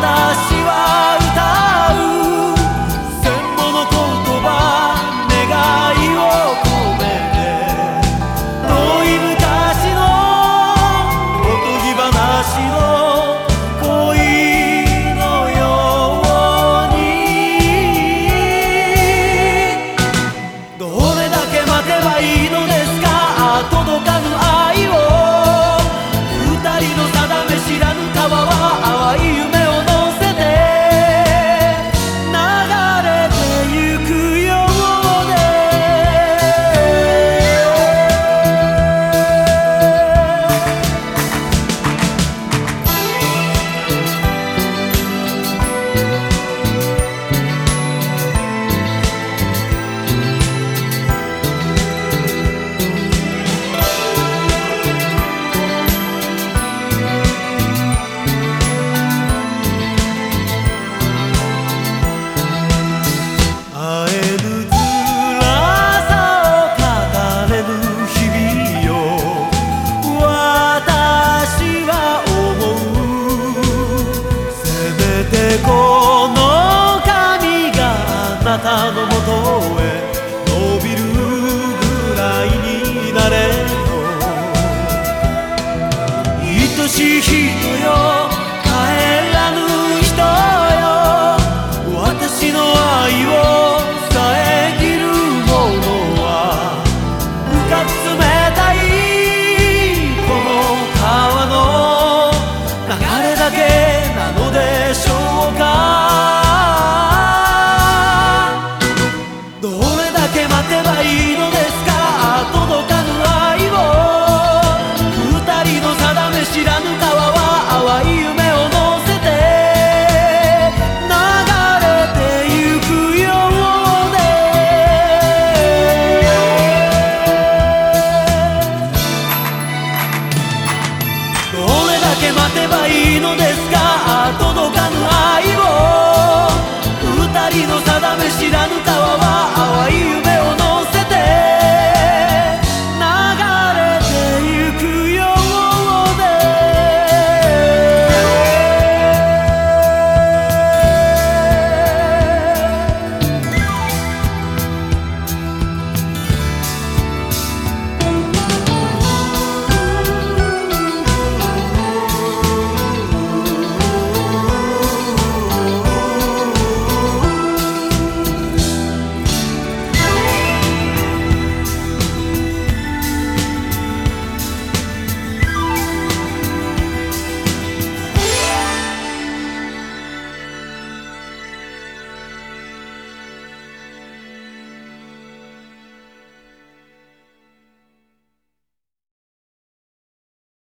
私はしい人よけ待てばいいのですか？届かぬ愛を。二人の定め知らぬ川は淡い夢。